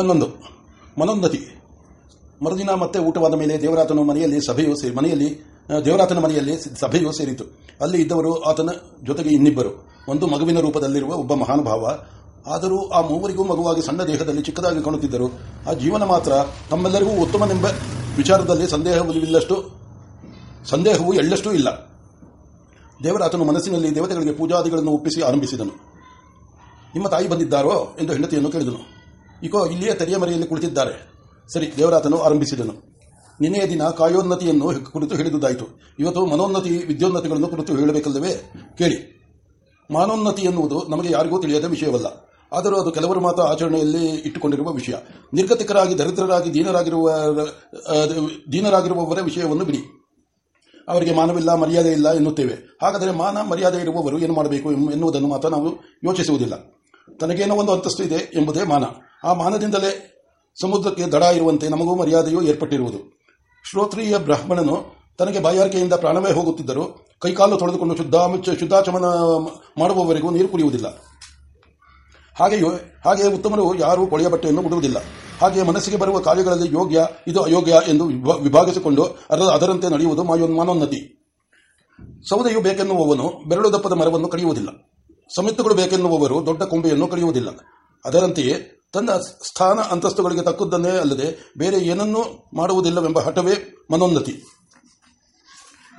ಹನ್ನೊಂದು. ಮನೋನ್ನತಿ. ಮರುದಿನ ಮತ್ತೆ ಊಟವಾದ ಮೇಲೆ ದೇವರಾತನ ಮನೆಯಲ್ಲಿ ಸಭೆಯು ಸೇರಿ ಮನೆಯಲ್ಲಿ ದೇವರಾತನ ಮನೆಯಲ್ಲಿ ಸಭೆಯು ಸೇರಿತು. ಅಲ್ಲಿ ಇದ್ದವರು ಆತನ ಜೊತೆಗೆ ಇನ್ನಿಬ್ಬರು. ಒಂದು ಮಗುವಿನ ರೂಪದಲ್ಲಿರುವ ಒಬ್ಬ ಮಹಾನುಭಾವ. ಆದರೂ ಆ ಮೂವರಿಗೂ ಮಗುವಾಗಿ ಸಣ್ಣ ದೇಹದಲ್ಲಿ ಚಿಕ್ಕದಾಗಿ ಕಾಣುತ್ತಿದ್ದರು. ಆ ಜೀವನ ಮಾತ್ರ ತಮ್ಮೆಲ್ಲರಿಗೂ ಉತ್ತಮನೆಂಬ ವಿಚಾರದಲ್ಲಿ ಸಂದೇಹವಿಲ್ಲಷ್ಟು, ಸಂದೇಹವು ಎಳ್ಳಷ್ಟೂ ಇಲ್ಲ. ದೇವರಾತನು ಮನಸ್ಸಿನಲ್ಲಿ ದೇವತೆಗಳಿಗೆ ಪೂಜಾದಿಗಳನ್ನು ಒಪ್ಪಿಸಿ ಆರಂಭಿಸಿದನು. ನಿಮ್ಮ ತಾಯಿ ಬಂದಿದ್ದಾರೋ ಎಂದು ಹೆಂಡತಿಯನ್ನು ಕೇಳಿದನು. ಇಕೋ, ಇಲ್ಲಿಯೇ ತರಿಯ ಮರೆಯಲ್ಲಿ ಕುಳಿತಿದ್ದಾರೆ. ಸರಿ, ದೇವರಾತನು ಆರಂಭಿಸಿದನು. ನಿನ್ನೆಯ ದಿನ ಕಾಯೋನ್ನತಿಯನ್ನು ಕುರಿತು ಹೇಳಿದುದಾಯಿತು. ಇವತ್ತು ಮನೋನ್ನತಿ, ವಿದ್ಯೋನ್ನತಿಗಳನ್ನು ಕುರಿತು ಹೇಳಬೇಕಲ್ಲವೇ? ಕೇಳಿ. ಮಾನೋನ್ನತಿ ಎನ್ನುವುದು ನಮಗೆ ಯಾರಿಗೂ ತಿಳಿಯದ ವಿಷಯವಲ್ಲ. ಆದರೂ ಅದು ಕೆಲವರು ಮಾತ್ರ ಆಚರಣೆಯಲ್ಲಿ ಇಟ್ಟುಕೊಂಡಿರುವ ವಿಷಯ. ನಿರ್ಗತಿಕರಾಗಿ, ದರಿದ್ರರಾಗಿ, ದೀನರಾಗಿರುವ ದೀನರಾಗಿರುವವರ ವಿಷಯವನ್ನು ಬಿಡಿ. ಅವರಿಗೆ ಮಾನವಿಲ್ಲ, ಮರ್ಯಾದೆ ಇಲ್ಲ ಎನ್ನುತ್ತೇವೆ. ಹಾಗಾದರೆ ಮಾನ, ಮರ್ಯಾದೆ ಇರುವವರು ಏನು ಮಾಡಬೇಕು ಎನ್ನುವುದನ್ನು ಮಾತ್ರ ನಾವು ಯೋಚಿಸುವುದಿಲ್ಲ. ತನಗೇನೋ ಒಂದು ಅಂತಸ್ತು ಇದೆ ಎಂಬುದೇ ಮಾನ. ಆ ಮಾನದಿಂದಲೇ ಸಮುದ್ರಕ್ಕೆ ದಡ ಇರುವಂತೆ ನಮಗೂ ಮರ್ಯಾದೆಯೂ ಏರ್ಪಟ್ಟಿರುವುದು. ಶ್ರೋತ್ರಿಯ ಬ್ರಾಹ್ಮಣನು ತನಗೆ ಬಾಯಾರಿಕೆಯಿಂದ ಪ್ರಾಣವೇ ಹೋಗುತ್ತಿದ್ದರೂ ಕೈಕಾಲು ತೊಳೆದುಕೊಂಡು ಶುದ್ಧ ಶುದ್ಧಾಚಮನ ಮಾಡುವವರೆಗೂ ನೀರು ಕುಡಿಯುವುದಿಲ್ಲ. ಹಾಗೆಯೂ, ಹಾಗೆಯೇ ಉತ್ತಮರು ಯಾರೂ ಕೊಳೆಯ ಬಟ್ಟೆಯನ್ನು ಮುಡುವುದಿಲ್ಲ ಹಾಗೆಯೇ ಮನಸ್ಸಿಗೆ ಬರುವ ಕಾರ್ಯಗಳಲ್ಲಿ ಯೋಗ್ಯ, ಇದು ಅಯೋಗ್ಯ ಎಂದು ವಿಭಾ- ವಿಭಾಗಿಸಿಕೊಂಡು ಅದರ- ಅದರಂತೆ ನಡೆಯುವುದು ಮಾನೋನ್ನತಿ ಸೌದೆಯು ಬೇಕೆನ್ನುವವನು ಬೆರಳು ದಪ್ಪದ ಮರವನ್ನು ಕಡಿಯುವುದಿಲ್ಲ. ಸಮಿತ್ತುಗಳು ಬೇಕೆನ್ನುವವರು ದೊಡ್ಡ ಕೊಂಬೆಯನ್ನು ಕಡಿಯುವುದಿಲ್ಲ. ಅದರಂತೆಯೇ ತನ್ನ ಸ್ಥಾನ ಅಂತಸ್ತುಗಳಿಗೆ ತಕ್ಕದ್ದನ್ನೇ ಅಲ್ಲದೆ ಬೇರೆ ಏನನ್ನೂ ಮಾಡುವುದಿಲ್ಲವೆಂಬ ಹಠವೇ ಮನೋನ್ನತಿ.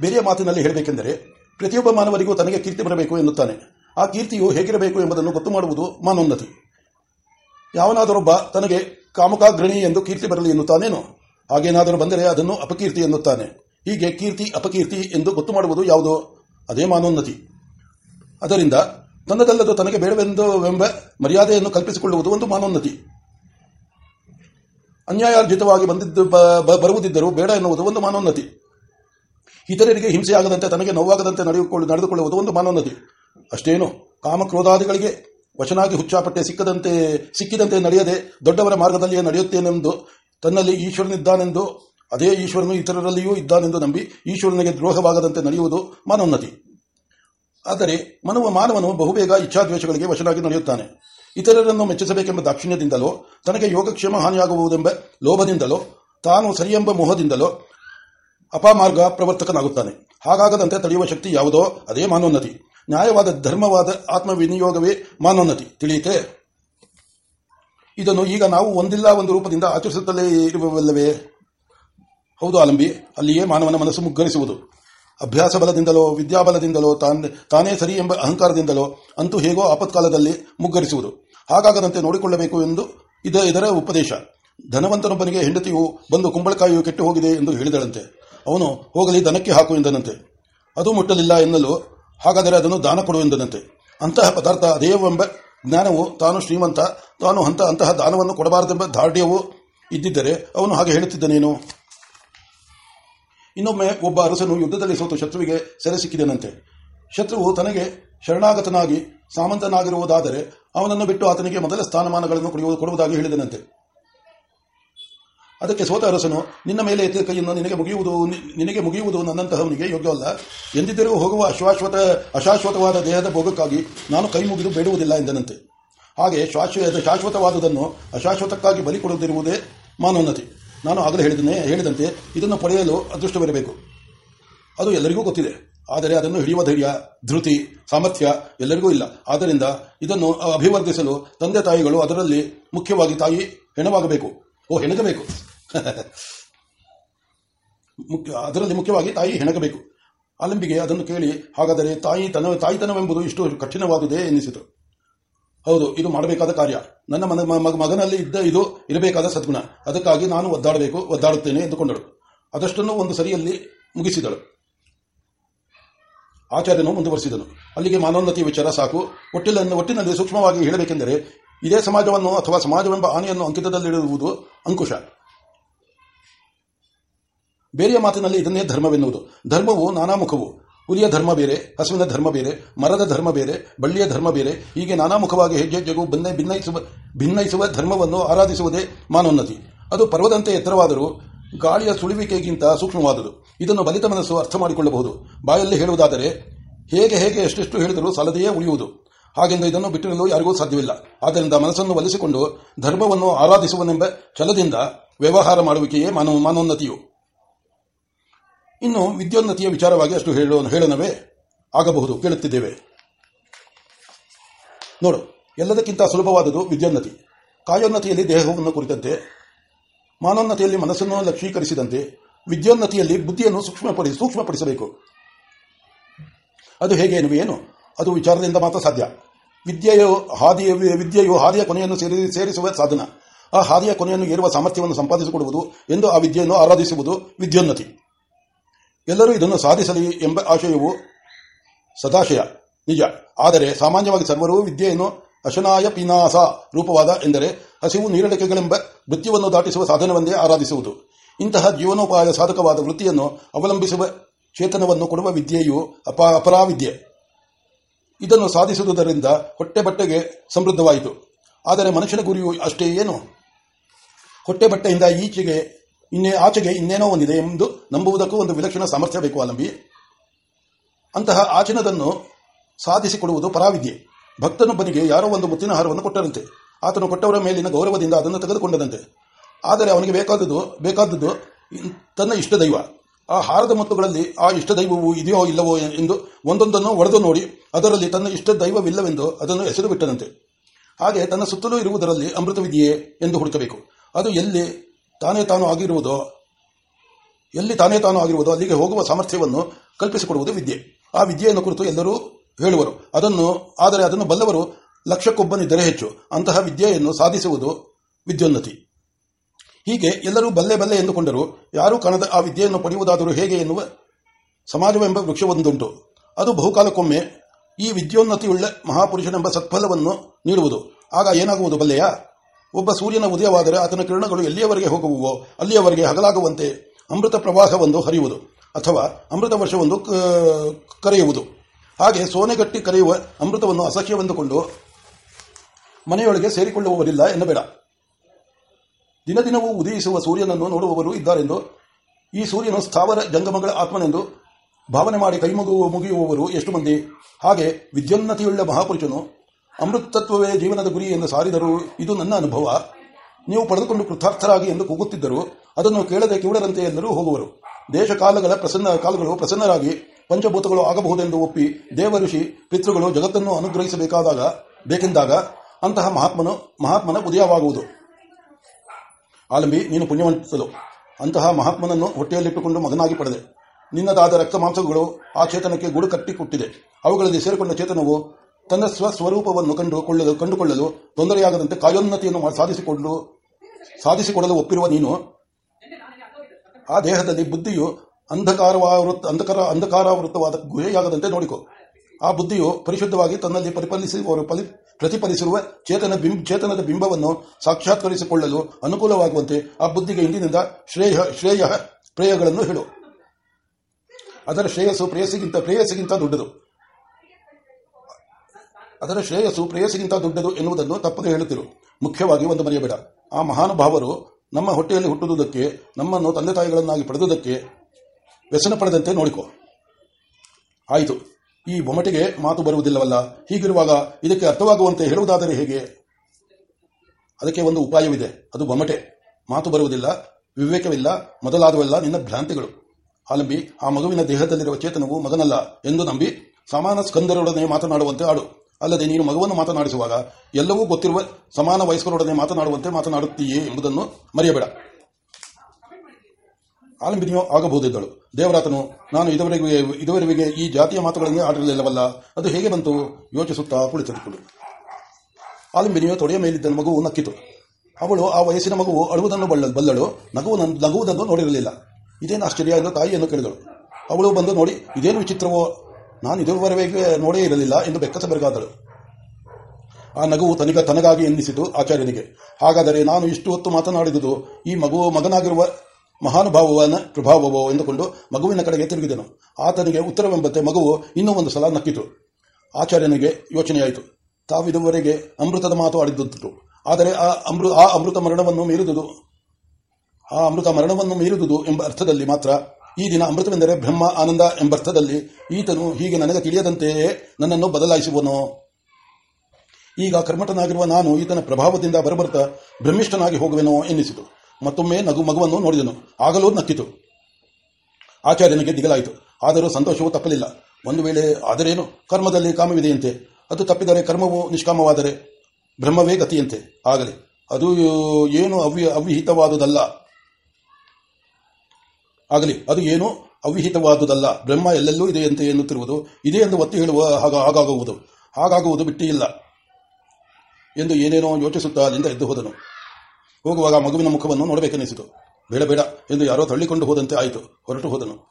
ಬೇರೆಯ ಮಾತಿನಲ್ಲಿ ಹೇಳಬೇಕೆಂದರೆ, ಪ್ರತಿಯೊಬ್ಬ ಮಾನವರಿಗೂ ತನಗೆ ಕೀರ್ತಿ ಬರಬೇಕು ಎನ್ನುತ್ತಾನೆ. ಆ ಕೀರ್ತಿಯು ಹೇಗಿರಬೇಕು ಎಂಬುದನ್ನು ಗೊತ್ತು ಮಾಡುವುದು ಮಾನೋನ್ನತಿ. ಯಾವನಾದರೊಬ್ಬ ತನಗೆ ಕಾಮಕಾಗ್ರಣಿ ಎಂದು ಕೀರ್ತಿ ಬರಲಿ ಎನ್ನುತ್ತಾನೇನೋ, ಹಾಗೇನಾದರೂ ಬಂದರೆ ಅದನ್ನು ಅಪಕೀರ್ತಿ ಎನ್ನುತ್ತಾನೆ. ಹೀಗೆ ಕೀರ್ತಿ, ಅಪಕೀರ್ತಿ ಎಂದು ಗೊತ್ತು ಮಾಡುವುದು ಯಾವುದೋ? ಅದೇ ಮಾನೋನ್ನತಿ. ಅದರಿಂದ ತನ್ನದಲ್ಲದು ತನಗೆ ಬೇಡವೆಂದು ಎಂಬ ಮರ್ಯಾದೆಯನ್ನು ಕಲ್ಪಿಸಿಕೊಳ್ಳುವುದು ಒಂದು ಮಾನೋನ್ನತಿ. ಅನ್ಯಾಯಾರ್ಜಿತವಾಗಿ ಬಂದಿದ್ದು ಬರುವುದಿದ್ದರೂ ಬೇಡ ಎನ್ನುವುದು ಒಂದು ಮಾನೋನ್ನತಿ. ಇತರರಿಗೆ ಹಿಂಸೆಯಾಗದಂತೆ, ತನಗೆ ನೋವಾಗದಂತೆ ನಡೆದುಕೊಳ್ಳ, ನಡೆದುಕೊಳ್ಳುವುದು ಒಂದು ಮಾನೋನ್ನತಿ. ಅಷ್ಟೇನು, ಕಾಮಕ್ರೋಧಾದಿಗಳಿಗೆ ವಚನಾಗಿ ಹುಚ್ಚಾಪಟ್ಟೆ ಸಿಕ್ಕದಂತೆ, ಸಿಕ್ಕಿದಂತೆ ನಡೆಯದೆ ದೊಡ್ಡವರ ಮಾರ್ಗದಲ್ಲಿಯೇ ನಡೆಯುತ್ತೇನೆಂದು, ತನ್ನಲ್ಲಿ ಈಶ್ವರನಿದ್ದಾನೆಂದು, ಅದೇ ಈಶ್ವರನು ಇತರರಲ್ಲಿಯೂ ಇದ್ದಾನೆಂದು ನಂಬಿ ಈಶ್ವರನಿಗೆ ದ್ರೋಹವಾಗದಂತೆ ನಡೆಯುವುದು ಮಾನೋನ್ನತಿ. ಆದರೆ ಮನವ ಮಾನವನು ಬಹುಬೇಗ ಇಚ್ಛಾದ್ವೇಷಗಳಿಗೆ ವಶನಾಗಿ ನಡೆಯುತ್ತಾನೆ. ಇತರರನ್ನು ಮೆಚ್ಚಿಸಬೇಕೆಂಬ ದಾಕ್ಷಿಣ್ಯದಿಂದಲೋ, ತನಗೆ ಯೋಗಕ್ಷೇಮ ಹಾನಿಯಾಗುವುದೆಂಬ ಲೋಭದಿಂದಲೋ, ತಾನು ಸರಿಯೆಂಬ ಮೋಹದಿಂದಲೋ ಅಪಮಾರ್ಗ ಪ್ರವರ್ತಕನಾಗುತ್ತಾನೆ. ಹಾಗಾಗದಂತೆ ತಡೆಯುವ ಶಕ್ತಿ ಯಾವುದೋ ಅದೇ ಮಾನೋನ್ನತಿ. ನ್ಯಾಯವಾದ ಧರ್ಮವಾದ ಆತ್ಮವಿನಿಯೋಗವೇ ಮಾನೋನ್ನತಿ. ತಿಳಿಯಿತೆ? ಇದನ್ನು ಈಗ ನಾವು ಒಂದಿಲ್ಲ ಒಂದು ರೂಪದಿಂದ ಆಚರಿಸುತ್ತಲೇ ಇರುವವಲ್ಲವೇ? ಹೌದು ಆಲಂಬಿ, ಅಲ್ಲಿಯೇ ಮಾನವನ ಮನಸ್ಸು ಮುಗ್ಗರಿಸುವುದು. ಅಭ್ಯಾಸ ಬಲದಿಂದಲೋ ವಿದ್ಯಾಬಲದಿಂದಲೋ ತಾನ್ ಸರಿ ಎಂಬ ಅಹಂಕಾರದಿಂದಲೋ, ಅಂತೂ ಹೇಗೋ ಆಪತ್ಕಾಲದಲ್ಲಿ ಮುಗ್ಗರಿಸುವುದು. ಹಾಗಾಗದಂತೆ ನೋಡಿಕೊಳ್ಳಬೇಕು ಎಂದು ಇದ, ಇದರ ಉಪದೇಶ. ಧನವಂತನೊಬ್ಬನಿಗೆ ಹೆಂಡತಿಯು ಬಂದು ಕುಂಬಳಕಾಯಿಯು ಕೆಟ್ಟು ಹೋಗಿದೆ ಎಂದು ಹೇಳಿದಳಂತೆ. ಅವನು ಹೋಗಲಿ, ದನಕ್ಕೆ ಹಾಕು ಎಂದನಂತೆ. ಅದು ಮುಟ್ಟಲಿಲ್ಲ ಎನ್ನಲು ಹಾಗಾದರೆ ಅದನ್ನು ದಾನ ಕೊಡು ಎಂದನಂತೆ. ಅಂತಹ ಪದಾರ್ಥ ಅದೇವೆಂಬ ಜ್ಞಾನವು ತಾನು ಶ್ರೀಮಂತ, ತಾನು ಹಂತ, ಅಂತಹ ದಾನವನ್ನು ಕೊಡಬಾರದೆಂಬ ದಾರ್ಢ್ಯವು ಇದ್ದಿದ್ದರೆ ಅವನು ಹಾಗೆ ಹೇಳುತ್ತಿದ್ದನೇನು? ಇನ್ನೊಮ್ಮೆ ಒಬ್ಬ ಅರಸನು ಯುದ್ಧದಲ್ಲಿ ಸೋತು ಶತ್ರುವಿಗೆ ಸೆರೆ ಸಿಕ್ಕಿದನಂತೆ ಶತ್ರುವು ತನಗೆ ಶರಣಾಗತನಾಗಿ ಸಾಮಂತನಾಗಿರುವುದಾದರೆ ಅವನನ್ನು ಬಿಟ್ಟು ಆತನಿಗೆ ಮೊದಲ ಸ್ಥಾನಮಾನಗಳನ್ನು ಕೊಡುವ- ಕೊಡುವುದಾಗಿ ಹೇಳಿದನಂತೆ. ಅದಕ್ಕೆ ಸೋತ ಅರಸನು, ನಿನ್ನ ಮೇಲೆ ಎತ್ತಿದ ಕೈಯನ್ನು ನಿನಗೆ ಮುಗಿಯುವುದು ನಿನಗೆ ಮುಗಿಯುವುದು ನನ್ನಂತಹವನಿಗೆ ಯೋಗ್ಯವಲ್ಲ. ಎಂದಿದ್ದರೂ ಹೋಗುವ ಅಶಾಶ್ವತ ಅಶಾಶ್ವತವಾದ ದೇಹದ ಭೋಗಕ್ಕಾಗಿ ನಾನು ಕೈ ಮುಗಿದು ಬೇಡುವುದಿಲ್ಲ ಎಂದನಂತೆ. ಹಾಗೆ ಶಾಶ್ವತ ಶಾಶ್ವತವಾದುದನ್ನು ಅಶಾಶ್ವತಕ್ಕಾಗಿ ಬಲಿ ಕೊಡುತ್ತಿರುವುದೇ ಮಾನೋನ್ನತಿ. ನಾನು ಆಗಲೇ ಹೇಳಿದನೇ ಹೇಳಿದಂತೆ ಇದನ್ನು ಪಡೆಯಲು ಅದೃಷ್ಟವಿರಬೇಕು. ಅದು ಎಲ್ಲರಿಗೂ ಗೊತ್ತಿದೆ. ಆದರೆ ಅದನ್ನು ಹಿಡಿಯುವ ಧೈರ್ಯ, ಧೃತಿ, ಸಾಮರ್ಥ್ಯ ಎಲ್ಲರಿಗೂ ಇಲ್ಲ. ಆದ್ದರಿಂದ ಇದನ್ನು ಅಭಿವರ್ಧಿಸಲು ತಂದೆ ತಾಯಿಗಳು ಅದರಲ್ಲಿ ಮುಖ್ಯವಾಗಿ ತಾಯಿ ಹೆಣವಾಗಬೇಕು. ಓ, ಹೆಣಗಬೇಕು. ಮುಖ್ಯ, ಅದರಲ್ಲಿ ಮುಖ್ಯವಾಗಿ ತಾಯಿ ಹೆಣಗಬೇಕು. ಆಲಂಬಿಗೆ ಅದನ್ನು ಕೇಳಿ, ಹಾಗಾದರೆ ತಾಯಿ ತನ, ತಾಯಿತನವೆಂಬುದು ಇಷ್ಟು ಕಠಿಣವಾದುದೇ ಎನ್ನಿಸಿತು. ಹೌದು, ಇದು ಮಾಡಬೇಕಾದ ಕಾರ್ಯ. ನನ್ನ ಮಗನಲ್ಲಿ ಇದ್ದ ಇದು ಇರಬೇಕಾದ ಸದ್ಗುಣ. ಅದಕ್ಕಾಗಿ ನಾನು ಒದ್ದಾಡಬೇಕು, ಒದ್ದಾಡುತ್ತೇನೆ ಎಂದುಕೊಂಡಳು. ಅದಷ್ಟನ್ನು ಒಂದು ಸರಿಯಲ್ಲಿ ಮುಗಿಸಿದಳು. ಆಚಾರ್ಯನು ಮುಂದುವರಿಸಿದನು. ಅಲ್ಲಿಗೆ ಮಾನೋನ್ನತಿಯ ವಿಚಾರ ಸಾಕು. ಒಟ್ಟಿನಲ್ಲಿ ಒಟ್ಟಿನಲ್ಲಿ ಸೂಕ್ಷ್ಮವಾಗಿ ಹೇಳಬೇಕೆಂದರೆ, ಇದೇ ಸಮಾಜವನ್ನು ಅಥವಾ ಸಮಾಜವೆಂಬ ಆನೆಯನ್ನು ಅಂಕಿತದಲ್ಲಿಡುವುದು ಅಂಕುಶ. ಬೇರೆಯ ಮಾತಿನಲ್ಲಿ ಇದನ್ನೇ ಧರ್ಮವೆನ್ನುವುದು. ಧರ್ಮವು ನಾನಾ ಹುಲಿಯ ಧರ್ಮ ಬೇರೆ, ಹಸುವಿನ ಧರ್ಮ ಬೇರೆ, ಮರದ ಧರ್ಮ ಬೇರೆ, ಬಳ್ಳಿಯ ಧರ್ಮ ಬೇರೆ, ಹೀಗೆ ನಾನಾ ಮುಖವಾಗಿ ಹೆಜ್ಜೆ ಹೆಜ್ಜೆಗೂ ಭಿನ್ನ ಭಿನ್ನಯಿಸುವ ಭಿನ್ನಯಿಸುವ ಧರ್ಮವನ್ನು ಆರಾಧಿಸುವುದೇ ಮಾನೋನ್ನತಿ. ಅದು ಪರ್ವದಂತೆ ಎತ್ತರವಾದರೂ ಗಾಳಿಯ ಸುಳಿವಿಕೆಗಿಂತ ಸೂಕ್ಷ್ಮವಾದುದು. ಇದನ್ನು ಬಲಿತ ಮನಸ್ಸು ಅರ್ಥ ಮಾಡಿಕೊಳ್ಳಬಹುದು. ಬಾಯಲ್ಲಿ ಹೇಳುವುದಾದರೆ, ಹೇಗೆ ಹೇಗೆ ಎಷ್ಟೆಷ್ಟು ಹೇಳಿದರೂ ಸಲದೆಯೇ ಉಳಿಯುವುದು. ಹಾಗೆಂದು ಇದನ್ನು ಬಿಟ್ಟಿರಲು ಯಾರಿಗೂ ಸಾಧ್ಯವಿಲ್ಲ. ಆದ್ದರಿಂದ ಮನಸ್ಸನ್ನು ಒಲಿಸಿಕೊಂಡು ಧರ್ಮವನ್ನು ಆರಾಧಿಸುವನೆಂಬ ಛಲದಿಂದ ವ್ಯವಹಾರ ಮಾಡುವಿಕೆಯೇ ಮಾನವ ಮಾನೋನ್ನತಿಯು. ಇನ್ನು ವಿದ್ಯೋನ್ನತಿಯ ವಿಚಾರವಾಗಿ ಅಷ್ಟು ಹೇಳೋ ಹೇಳನವೇ ಆಗಬಹುದು, ಕೇಳುತ್ತಿದ್ದೇವೆ. ನೋಡು, ಎಲ್ಲದಕ್ಕಿಂತ ಸುಲಭವಾದುದು ವಿದ್ಯೋನ್ನತಿ. ಕಾಯೋನ್ನತಿಯಲ್ಲಿ ದೇಹವನ್ನು ಕುರಿತಂತೆ, ಮಾನೋನ್ನತಿಯಲ್ಲಿ ಮನಸ್ಸನ್ನು ಲಕ್ಷೀಕರಿಸಿದಂತೆ ವಿದ್ಯೋನ್ನತಿಯಲ್ಲಿ ಬುದ್ಧಿಯನ್ನು ಸೂಕ್ಷ್ಮಪಡಿ, ಸೂಕ್ಷ್ಮಪಡಿಸಬೇಕು. ಅದು ಹೇಗೆ ಏನು? ಅದು ವಿಚಾರದಿಂದ ಮಾತ್ರ ಸಾಧ್ಯ. ವಿದ್ಯೆಯು ಹಾದಿಯ ವಿದ್ಯೆಯು ಹಾದಿಯ ಕೊನೆಯನ್ನು ಸೇರಿ, ಸೇರಿಸುವ ಸಾಧನ. ಆ ಹಾದಿಯ ಕೊನೆಯನ್ನು ಏರುವ ಸಾಮರ್ಥ್ಯವನ್ನು ಸಂಪಾದಿಸಿಕೊಡುವುದು ಎಂದು ಆ ವಿದ್ಯೆಯನ್ನು ಆರಾಧಿಸುವುದು ವಿದ್ಯೋನ್ನತಿ. ಎಲ್ಲರೂ ಇದನ್ನು ಸಾಧಿಸಲಿ ಎಂಬ ಆಶಯವು ಸದಾಶಯ, ನಿಜ. ಆದರೆ ಸಾಮಾನ್ಯವಾಗಿ ಸರ್ವರೂ ವಿದ್ಯೆಯನ್ನು ಅಶನಾಯ ಪಿನಾಸ ರೂಪವಾದ ಎಂದರೆ ಹಸಿವು ನೀರಳಿಕೆಗಳೆಂಬ ವೃತ್ತಿಯನ್ನು ದಾಟಿಸುವ ಸಾಧನವೆಂದೇ ಆರಾಧಿಸುವುದು. ಇಂತಹ ಜೀವನೋಪಾಯ ಸಾಧಕವಾದ ವೃತ್ತಿಯನ್ನು ಅವಲಂಬಿಸುವ ಚೇತನವನ್ನು ಕೊಡುವ ವಿದ್ಯೆಯು ಅಪ, ಅಪರಾವಿದ್ಯೆ. ಇದನ್ನು ಸಾಧಿಸುವುದರಿಂದ ಹೊಟ್ಟೆ ಬಟ್ಟೆಗೆ ಸಮೃದ್ಧವಾಯಿತು. ಆದರೆ ಮನುಷ್ಯನ ಗುರಿಯು ಅಷ್ಟೇ ಏನು? ಹೊಟ್ಟೆ ಬಟ್ಟೆಯಿಂದ ಈಚೆಗೆ ಇನ್ನೇ ಆಚೆಗೆ ಇನ್ನೇನೋ ಒಂದಿದೆ ಎಂದು ನಂಬುವುದಕ್ಕೂ ಒಂದು ವಿಲಕ್ಷಣ ಸಾಮರ್ಥ್ಯ ಬೇಕು ಅಲಂಬಿ ಅಂತಹ ಆಚಿನದನ್ನು ಸಾಧಿಸಿಕೊಡುವುದು ಪರಾವಿದ್ಯೆ. ಭಕ್ತನೊಬ್ಬನಿಗೆ ಯಾರೋ ಒಂದು ಮುತ್ತಿನ ಹಾರವನ್ನು ಕೊಟ್ಟರಂತೆ. ಆತನು ಕೊಟ್ಟವರ ಮೇಲಿನ ಗೌರವದಿಂದ ಅದನ್ನು ತೆಗೆದುಕೊಂಡದಂತೆ ಆದರೆ ಅವನಿಗೆ ಬೇಕಾದದ್ದು ಬೇಕಾದದ್ದು ತನ್ನ ಇಷ್ಟ ದೈವ. ಆ ಹಾರದ ಮುತ್ತುಗಳಲ್ಲಿ ಆ ಇಷ್ಟ ದೈವವು ಇದೆಯೋ ಇಲ್ಲವೋ ಎಂದು ಒಂದೊಂದನ್ನು ಒಡೆದು ನೋಡಿ ಅದರಲ್ಲಿ ತನ್ನ ಇಷ್ಟ ದೈವವಿಲ್ಲವೆಂದು ಅದನ್ನು ಹೆಸರು ಬಿಟ್ಟನಂತೆ ಹಾಗೆ ತನ್ನ ಸುತ್ತಲೂ ಇರುವುದರಲ್ಲಿ ಅಮೃತವಿದೆಯೇ ಎಂದು ಹುಡುಕಬೇಕು. ಅದು ಎಲ್ಲಿ ತಾನೇ ತಾನು ಆಗಿರುವುದೋ, ಎಲ್ಲಿ ತಾನೇ ತಾನು ಆಗಿರುವುದೋ ಅಲ್ಲಿಗೆ ಹೋಗುವ ಸಾಮರ್ಥ್ಯವನ್ನು ಕಲ್ಪಿಸಿಕೊಡುವುದು ವಿದ್ಯೆ. ಆ ವಿದ್ಯೆಯನ್ನು ಕುರಿತು ಎಲ್ಲರೂ ಹೇಳುವರು. ಅದನ್ನು, ಆದರೆ ಅದನ್ನು ಬಲ್ಲವರು ಲಕ್ಷಕ್ಕೊಬ್ಬನಿದ್ದರೆ ಹೆಚ್ಚು. ಅಂತಹ ವಿದ್ಯೆಯನ್ನು ಸಾಧಿಸುವುದು ವಿದ್ಯೋನ್ನತಿ. ಹೀಗೆ ಎಲ್ಲರೂ ಬಲ್ಲೆ ಬಲ್ಲೆ ಎಂದುಕೊಂಡರು ಯಾರೂ ಕಾಣದ ಆ ವಿದ್ಯೆಯನ್ನು ಪಡೆಯುವುದಾದರೂ ಹೇಗೆ ಎನ್ನುವ ಸಮಾಜವೆಂಬ ವೃಕ್ಷವೊಂದುಂಟು. ಅದು ಬಹುಕಾಲಕ್ಕೊಮ್ಮೆ ಈ ವಿದ್ಯೋನ್ನತಿಯುಳ್ಳ ಮಹಾಪುರುಷನೆಂಬ ಸತ್ಫಲವನ್ನು ನೀಡುವುದು. ಆಗ ಏನಾಗುವುದು ಬಲ್ಲೆಯ? ಒಬ್ಬ ಸೂರ್ಯನ ಉದಯವಾದರೆ ಆತನ ಕಿರಣಗಳು ಎಲ್ಲಿಯವರೆಗೆ ಹೋಗುವೋ ಅಲ್ಲಿಯವರೆಗೆ ಹಗಲಾಗುವಂತೆ ಅಮೃತ ಪ್ರವಾಹವೊಂದು ಹರಿಯುವುದು ಅಥವಾ ಅಮೃತ ವರ್ಷವೊಂದು ಕರೆಯುವುದು. ಹಾಗೆ ಸೋನೆಗಟ್ಟಿ ಕರೆಯುವ ಅಮೃತವನ್ನು ಅಸಹ್ಯವೆಂದುಕೊಂಡು ಮನೆಯೊಳಗೆ ಸೇರಿಕೊಳ್ಳುವವರಿಲ್ಲ ಎನ್ನಬೇಡ. ದಿನದಿನವೂ ಉದಯಿಸುವ ಸೂರ್ಯನನ್ನು ನೋಡುವವರು ಇದ್ದಾರೆಂದು, ಈ ಸೂರ್ಯನು ಸ್ಥಾವರ ಜಂಗಮಗಳ ಆತ್ಮನೆಂದು ಭಾವನೆ ಮಾಡಿ ಕೈಮುಗುವ, ಮುಗಿಯುವವರು ಎಷ್ಟು ಮಂದಿ? ಹಾಗೆ ವಿದ್ಯುನ್ನತಿಯುಳ್ಳ ಮಹಾಪುರುಷನು ಅಮೃತತ್ವವೇ ಜೀವನದ ಗುರಿ ಎಂದು ಸಾರಿದರು ಇದು ನನ್ನ ಅನುಭವ. ನೀವು ಪಡೆದುಕೊಂಡು ಕೃತಾರ್ಥರಾಗಿ ಎಂದು ಕೂಗುತ್ತಿದ್ದರು ಅದನ್ನು ಕೇಳದೆ ಕಿವುಡರಂತೆ ಎಲ್ಲರೂ ಹೋಗುವರು. ದೇಶ ಕಾಲಗಳ ಪ್ರಸನ್ನ ಕಾಲಗಳು ಪ್ರಸನ್ನರಾಗಿ ಪಂಚಭೂತಗಳು ಆಗಬಹುದೆಂದು ಒಪ್ಪಿ ದೇವ ಋಷಿ ಪಿತೃಗಳು ಜಗತ್ತನ್ನು ಅನುಗ್ರಹಿಸಬೇಕಾದಾಗ, ಬೇಕೆಂದಾಗ ಅಂತಹ ಮಹಾತ್ಮನು ಮಹಾತ್ಮನ ಉದಯವಾಗುವುದು. ಆಲಂಬಿ, ನೀನು ಪುಣ್ಯವಂತಿಸಲು ಅಂತಹ ಮಹಾತ್ಮನನ್ನು ಹೊಟ್ಟೆಯಲ್ಲಿಟ್ಟುಕೊಂಡು ಮಗನಾಗಿ ಪಡೆದೆ. ನಿನ್ನದಾದ ರಕ್ತ ಮಾಂಸಗಳು ಆ ಚೇತನಕ್ಕೆ ಗೂಡು ಕಟ್ಟಿಕೊಟ್ಟಿದೆ. ಅವುಗಳಲ್ಲಿ ಸೇರಿಕೊಂಡ ಚೇತನವು ತನ್ನ ಸ್ವಸ್ವರೂಪವನ್ನು ಕಂಡುಕೊಳ್ಳಲು ಕಂಡುಕೊಳ್ಳಲು ತೊಂದರೆಯಾಗದಂತೆ ಕಾಯೋನ್ನತಿಯನ್ನು ಸಾಧಿಸಿಕೊಂಡು ಸಾಧಿಸಿಕೊಡಲು ಒಪ್ಪಿರುವ ನೀನು, ಆ ದೇಹದಲ್ಲಿ ಬುದ್ಧಿಯು ಅಂಧಕಾರವೃತ್ತ ಅಂಧಕಾರ ಅಂಧಕಾರಾವೃತ್ತವಾದ ಗುಹೆಯಾಗದಂತೆ ನೋಡಿಕೊ. ಆ ಬುದ್ಧಿಯು ಪರಿಶುದ್ಧವಾಗಿ ತನ್ನಲ್ಲಿ ಪರಿಪಾಲಿಸಿ ಪ್ರತಿಫಲಿಸಿರುವ ಚೇತನ ಬಿಂಬ ಚೇತನದ ಬಿಂಬವನ್ನು ಸಾಕ್ಷಾತ್ಕರಿಸಿಕೊಳ್ಳಲು ಅನುಕೂಲವಾಗುವಂತೆ ಆ ಬುದ್ಧಿಗೆ ಇಂದಿನಿಂದ ಶ್ರೇಯ ಶ್ರೇಯ ಪ್ರೇಯಗಳನ್ನು ಹೇಳು. ಅದರ ಶ್ರೇಯಸ್ಸು ಪ್ರೇಯಸಿಗಿಂತ ಪ್ರೇಯಸಿಗಿಂತ ದೊಡ್ಡದು. ಅದರ ಶ್ರೇಯಸ್ಸು ಪ್ರೇಯಸ್ಸಿಗಿಂತ ದೊಡ್ಡದು ಎನ್ನುವುದನ್ನು ತಪ್ಪದೆ ಹೇಳುತ್ತಿರು. ಮುಖ್ಯವಾಗಿ ಒಂದು ಮರೆಯಬೇಡ. ಆ ಮಹಾನುಭಾವರು ನಮ್ಮ ಹೊಟ್ಟೆಯಲ್ಲಿ ಹುಟ್ಟುವುದಕ್ಕೆ ನಮ್ಮನ್ನು ತಂದೆ ತಾಯಿಗಳನ್ನಾಗಿ ಪಡೆದುದಕ್ಕೆ ವ್ಯಸನ ಪಡೆದಂತೆ ನೋಡಿಕೊ. ಆಯಿತು. ಈ ಬೊಮಟಿಗೆ ಮಾತು ಬರುವುದಿಲ್ಲವಲ್ಲ. ಹೀಗಿರುವಾಗ ಇದಕ್ಕೆ ಅರ್ಥವಾಗುವಂತೆ ಹೇಳುವುದಾದರೆ ಹೇಗೆ? ಅದಕ್ಕೆ ಒಂದು ಉಪಾಯವಿದೆ. ಅದು ಬೊಮಟೆ ಮಾತು ಬರುವುದಿಲ್ಲ, ವಿವೇಕವಿಲ್ಲ, ಮೊದಲಾದವೆಲ್ಲ ನಿನ್ನ ಭ್ರಾಂತಿಗಳು. ಆಲಂಬಿ, ಆ ಮಗುವಿನ ದೇಹದಲ್ಲಿರುವ ಚೇತನವು ಮಗನಲ್ಲ ಎಂದು ನಂಬಿ ಸಮಾನ ಸ್ಕಂದರೊಡನೆ ಮಾತನಾಡುವಂತೆ ಆಡು. ಅಲ್ಲದೆ ನೀನು ಮಗುವನ್ನು ಮಾತನಾಡಿಸುವಾಗ ಎಲ್ಲವೂ ಗೊತ್ತಿರುವ ಸಮಾನ ವಯಸ್ಕರೊಡನೆ ಮಾತನಾಡುವಂತೆ ಮಾತನಾಡುತ್ತೀಯೇ ಎಂಬುದನ್ನು ಮರೆಯಬೇಡ. ಆಲಂಬಿನಿಯೋ ಆಗಬಹುದಿದ್ದಳು. ದೇವರಾತನು, ನಾನು ಇದುವರೆಗೂ ಇದುವರೆಗೆ ಈ ಜಾತಿಯ ಮಾತುಗಳನ್ನೇ ಆಡಿರಲಿಲ್ಲವಲ್ಲ, ಅದು ಹೇಗೆ ಬಂತು? ಯೋಚಿಸುತ್ತಾ ಕುಳಿತುಕೊಂಡು ಆಲಂಬಿನಿಯೋ ತೊಡೆಯ ಮೇಲಿದ್ದ ಮಗುವು ನಕ್ಕಿತು. ಅವಳು ಆ ವಯಸ್ಸಿನ ಮಗುವು ಅಳುವುದನ್ನು ಬಲ್ಲಳು, ನಗುವು ನಗುವುದನ್ನು ನೋಡಿರಲಿಲ್ಲ. ಇದೇನು ಆಶ್ಚರ್ಯ ಎಂದು ತಾಯಿಯನ್ನು ಕೇಳಿದಳು. ಅವಳು ಬಂದು ನೋಡಿ, ಇದೇನು ವಿಚಿತ್ರವೋ? ನಾನು ಇದುವರೆಗೆ ನೋಡೇ ಇರಲಿಲ್ಲ ಎಂದು ಬೆಕ್ಕಸಬೆರಗಾದಳು. ಆ ನಗುವು ತನಿಗ ತನಗಾಗಿ ಎನ್ನಿಸಿತು ಆಚಾರ್ಯನಿಗೆ. ಹಾಗಾದರೆ ನಾನು ಇಷ್ಟು ಹೊತ್ತು ಮಾತನಾಡಿದುದು ಈ ಮಗು ಮಗನಾಗಿರುವ ಮಹಾನುಭಾವನ ಪ್ರಭಾವವೋ ಎಂದುಕೊಂಡು ಮಗುವಿನ ಕಡೆಗೆ ತಿರುಗಿದನು. ಆತನಿಗೆ ಉತ್ತರವೆಂಬಂತೆ ಮಗುವು ಇನ್ನೂ ಒಂದು ಸಲ ನಕ್ಕಿತು. ಆಚಾರ್ಯನಿಗೆ ಯೋಚನೆಯಾಯಿತು. ತಾವಿದುವರೆಗೆ ಅಮೃತದ ಮಾತು ಆಡಿದ್ದುಂಟು. ಆದರೆ ಆ ಅಮೃ ಆ ಅಮೃತ ಮರಣವನ್ನು ಮೀರಿದುದು ಆ ಅಮೃತ ಮರಣವನ್ನು ಮೀರಿದುದು ಎಂಬ ಅರ್ಥದಲ್ಲಿ ಮಾತ್ರ ಈ ದಿನ ಅಮೃತವೆಂದರೆ ಬ್ರಹ್ಮ ಆನಂದ ಎಂಬರ್ಥದಲ್ಲಿ ಈತನು ಹೀಗೆ ನನಗೆ ತಿಳಿಯದಂತೆಯೇ ನನ್ನನ್ನು ಬದಲಾಯಿಸುವನೋ. ಈಗ ಕರ್ಮಠನಾಗಿರುವ ನಾನು ಈತನ ಪ್ರಭಾವದಿಂದ ಬರಬರ್ತಾ ಬ್ರಹ್ಮಿಷ್ಠನಾಗಿ ಹೋಗುವೆನೋ ಎನ್ನಿಸಿತು. ಮತ್ತೊಮ್ಮೆ ನಗು ಮಗುವನ್ನು ನೋಡಿದನು. ಆಗಲೂ ನಕ್ಕಿತು. ಆಚಾರ್ಯನಿಗೆ ದಿಗಲಾಯಿತು. ಆದರೂ ಸಂತೋಷವು ತಪ್ಪಲಿಲ್ಲ. ಒಂದು ವೇಳೆ ಆದರೇನು? ಕರ್ಮದಲ್ಲಿ ಕಾಮವಿದೆಯಂತೆ. ಅದು ತಪ್ಪಿದರೆ ಕರ್ಮವು ನಿಷ್ಕಾಮವಾದರೆ ಬ್ರಹ್ಮವೇ ಗತಿಯಂತೆ. ಆಗಲಿ. ಅದು ಏನು ಅವ್ಯ ಅವಿಹಿತವಾದುದಲ್ಲ ಆಗಲಿ, ಅದು ಏನು ಅವಿಹಿತವಾದುದಲ್ಲ. ಬ್ರಹ್ಮ ಎಲ್ಲೆಲ್ಲೂ ಅಂತ ಎನ್ನುತ್ತಿರುವುದು. ಇದೆ ಎಂದು ಒತ್ತಿ ಹೇಳುವ ಹಾಗ ಹಾಗಾಗುವುದು. ಹಾಗಾಗುವುದು ಬಿಟ್ಟಿಲ್ಲ ಎಂದು ಏನೇನೋ ಯೋಚಿಸುತ್ತಾ ಅಲ್ಲಿಂದ ಎದ್ದು ಹೋದನು. ಹೋಗುವಾಗ ಮಗುವಿನ ಮುಖವನ್ನು ನೋಡಬೇಕೆನಿಸಿತು. ಬೇಡ ಬೇಡ ಎಂದು ಯಾರೋ ತಳ್ಳಿಕೊಂಡು ಹೋದಂತೆ ಆಯಿತು. ಹೊರಟು ಹೋದನು.